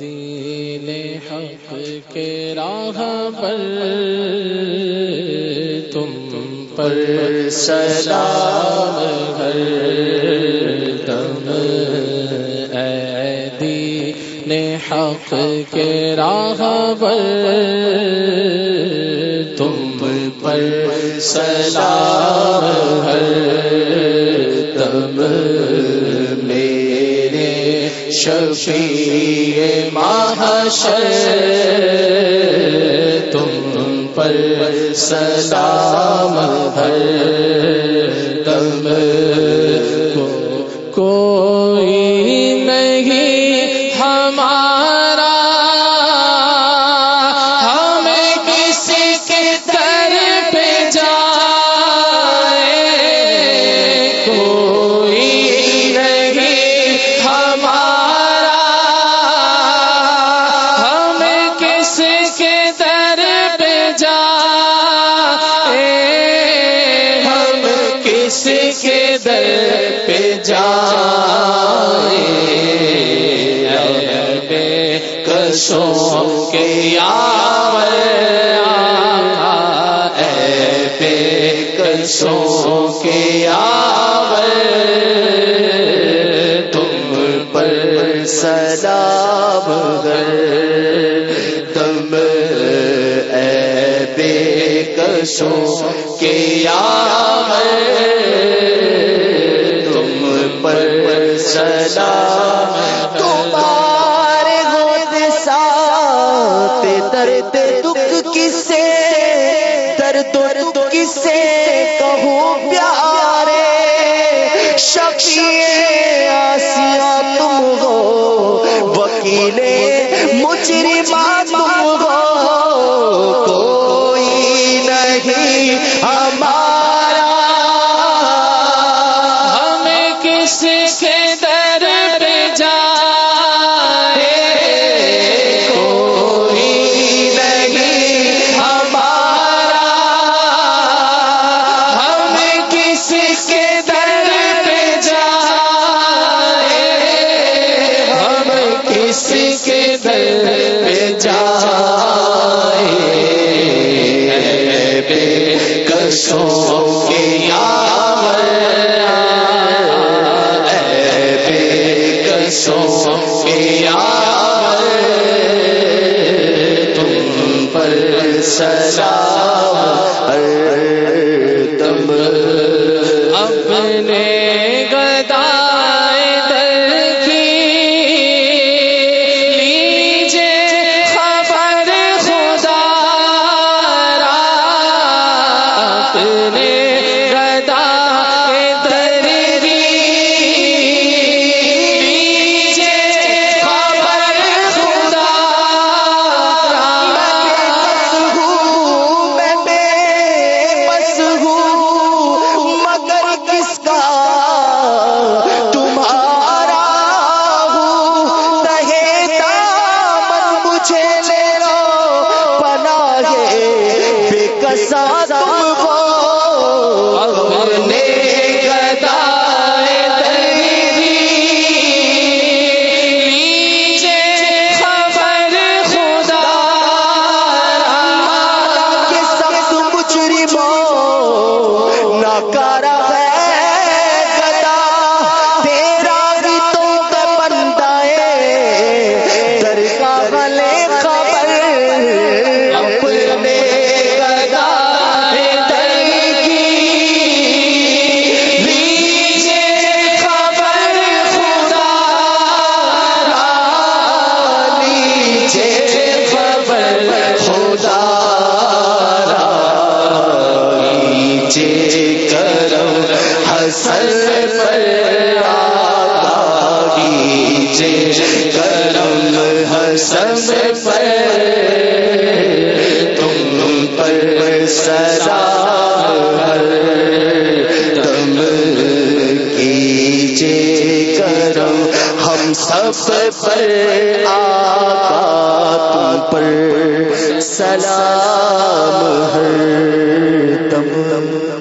دین حق کے راہ پر تم پر سلام ہر دم اے دین حق کے راہ پر تم پر سلام ہر دم شفیع محشر تم پر سلام ہر دم۔ کو کوئی نہیں ہمارا جائے کسوں کے یار اے بے کسوں کے یار تم پر سلام گر تم اے بے کسوں کے یار پر تمہارے ساتھ درد دکھ کسے، درد دکھ کسے کہوں پیارے شفیع آسیا تم ہو، وکیل پہ جائے۔ بے کسوں کے یار بے کسوں کے یار تم پر سلام مجھے لے لو پناہ بے کسا حسن پر تم پر سدا دم کیجے کرم، ہم سب پر آقا تم پر سلام ہر دم